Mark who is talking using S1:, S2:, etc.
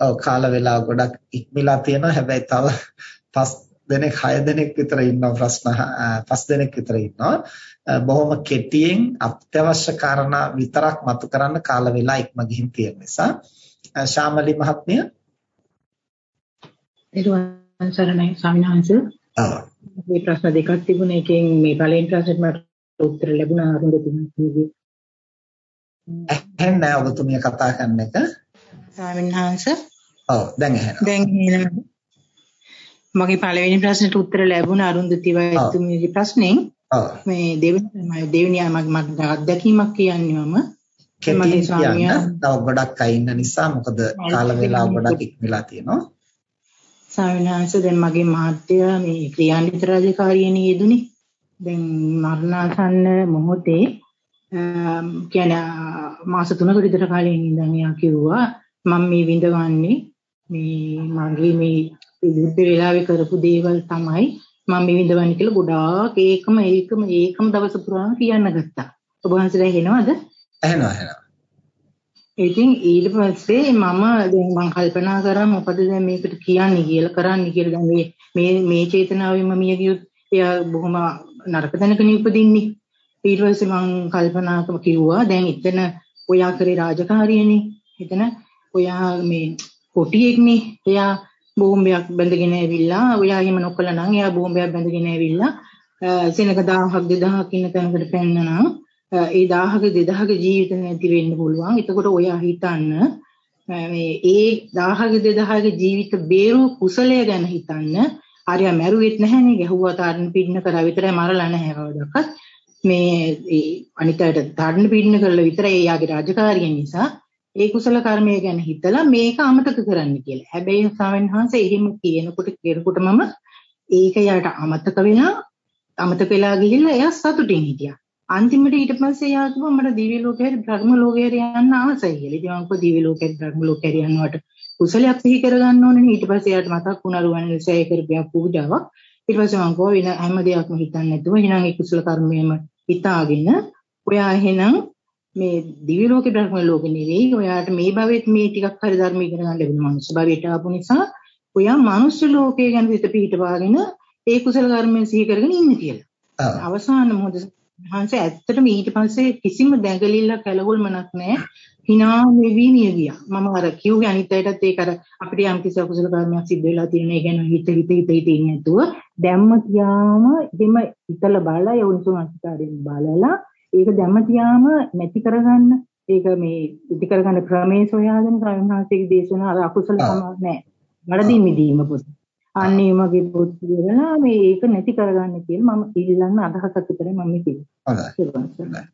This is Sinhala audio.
S1: ඔව් කාල වේලාව ගොඩක් ඉක්මලා තියෙනවා. හැබැයි තව පස් දෙනෙක් හය දෙනෙක් විතර ඉන්නවා ප්‍රශ්න පස් දෙනෙක් විතර ඉන්නවා. බොහොම කෙටියෙන් අත්‍යවශ්‍ය කාරණා විතරක් මතු කරන්න කාල වේලා ඉක්ම ගිහින් තියෙන නිසා ශාමලි මහත්මිය
S2: එරුවන් සරණයි ස්වාමීන් වහන්සේ.
S1: ඔව්.
S2: මේ ප්‍රශ්න දෙකක් තිබුණා. එකෙන් මේ පළවෙනි ප්‍රශ්නෙට මට උත්තර ලැබුණා අරුන්දතුමාගේ.
S1: ඇහෙන්නේ නැහැ ඔබතුමිය කතා කරන එක.
S2: ස්වාමීන් වහන්සේ.
S1: ඔව් දැන් ඇහෙනවා.
S2: දැන් ඇහෙනවා. මගේ පළවෙනි ප්‍රශ්නෙට උත්තර ලැබුණා අරුන්දති වෛද්‍යතුමියගේ ප්‍රශ්නෙන්.
S1: ඔව්.
S2: මේ දෙවෙනි දෙවෙනි මට අත්දැකීමක් කියන්නේ මම
S1: කෙටියෙන් කියන්න තව ගොඩක් අය ඉන්න නිසා මොකද කාල වේලාව ගොඩක් ඉක්මලා තියෙනවා.
S2: සාවිනාංශ දැන් මගේ මහත්තයා මේ ක්‍රියාන්විත රාජකාරියනේ යෙදුනේ. දැන් මරණාසන්න මොහොතේ කියන්නේ මාස 3ක විතර කාලෙකින් ඉඳන් එයා කිව්වා මම මේ විඳවන්නේ මේ මගේ මේ යුද්ධ වෙලාවේ කරපු දේවල් තමයි මම මේ විඳවන්නේ කියලා ගොඩාක් ඒකම ඒකම ඒකම දවස පුරාම කියන්න ගත්තා. ඔබ වහන්සේලා හෙනවද?
S1: ඇහෙනවා ඇහෙනවා.
S2: ඉතින් ඊට පස්සේ මම දැන් මම කල්පනා කරා මොකද දැන් මේකට කියන්නේ කියලා කරන්නේ කියලා දැන් මේ මේ මේ චේතනාවෙම මිය ගියොත් එයා බොහොම නරක තැනකනේ උපදින්නේ ඊට පස්සේ මම කල්පනා කිව්වා දැන් එතන ඔයා කරේ රාජකාරියනේ එතන ඔයා මේ කොටියෙක්නේ එයා බෝම්බයක් බැඳගෙන ඇවිල්ලා ඔයා එහෙම නොකළා නම් එයා බෝම්බයක් බැඳගෙන ඇවිල්ලා සෙනඟ 1000ක් 2000ක් ඉන්න තැනකට පැන්නනම් ඒ 1000ක 2000ක ජීවිත නැති වෙන්න පුළුවන්. එතකොට ඔයා හිතන්න මේ ඒ 1000ක 2000ක ජීවිත බේරුව කුසලය ගැන හිතන්න. ආර්ය මැරුවෙත් නැහැනේ ගැහුවා තාඩන පින්න කරා විතරයි මරලා නැහැ කවදාවත්. මේ අනිත් අයට තාඩන පින්න කරලා විතරයි එයාගේ රාජකාරිය නිසා ඒ කුසල කර්මය ගැන හිතලා මේක අමතක කරන්න කියලා. හැබැයි ස්වාමීන් වහන්සේ එහෙම කියනකොට කෙනෙකුට මම ඒක යාට අමතක වෙලා අමතක වෙලා ගිහිල්ලා එයා සතුටින් හිටියා. අන්තිමට ඊට පස්සේ එයා කිව්වා මට දිව්‍ය ලෝකයට භ්‍රම ලෝකයට යන්න ආසයි කියලා. ඉතින් මම කිව්වා දිව්‍ය ලෝකයට භ්‍රම ලෝකයට යනවට කුසලයක් සිහි කරගන්න ඕනේ ඊට පස්සේ එයාට මතක් වුණා රුවන් විසය කරපියා පූජාවක්. ඊට පස්සේ මම කිව්වා වෙන හැම දෙයක්ම හිතන්නේ නැතුව එහෙනම් ඒ කුසල කර්මයම හිතාගෙන ඔයා එහෙනම් මේ දිව්‍ය ලෝකේ බ්‍රහ්ම ලෝකේ නෙවෙයි ඔයාට මේ භවෙත් මේ ටිකක් හරි ධර්ම ඉගෙන ගන්න ලැබෙන මනුස්ස භවයට ආපු නිසා ඔයා මනුස්ස ලෝකයේ ගැන හිත පිහිටවාගෙන ඒ කුසල කර්මයන් සිහි කරගෙන ඉන්න කියලා. අවසාන මොහොත මහන්සේ ඇත්තටම ඊට පස්සේ කිසිම දැඟලිල්ලක් කලගොල්මනක් නැහැ. hina වෙවි මිය ගියා. මම අර කිව්වේ අනිත් අයටත් ඒක අර අපිට යම් කිසි අකුසල කර්මයක් සිද්ධ වෙලා තියෙන ඒ ගැන හිත හිත හිත හිත ඉන්නේ නැතුව දැම්ම තියාම එහෙම හිතලා බලලා යෝනිසෝ අනිකාරයෙන් බලලා ඒක දැම්ම තියාම නැති කරගන්න ඒක මේ ඉති කරගන්න ක්‍රමයේ සොයාගෙන ස්වාමීන් දේශනා අර අකුසල නැහැ. වරදින් මිදීම පොත. අන්නේ මගේ පොත් කියලා මේ ඒක නැති කරගන්න කියලා මම ඉල්ලන්න අදහසක් විතරයි මම කිව්වේ.
S1: හොඳයි.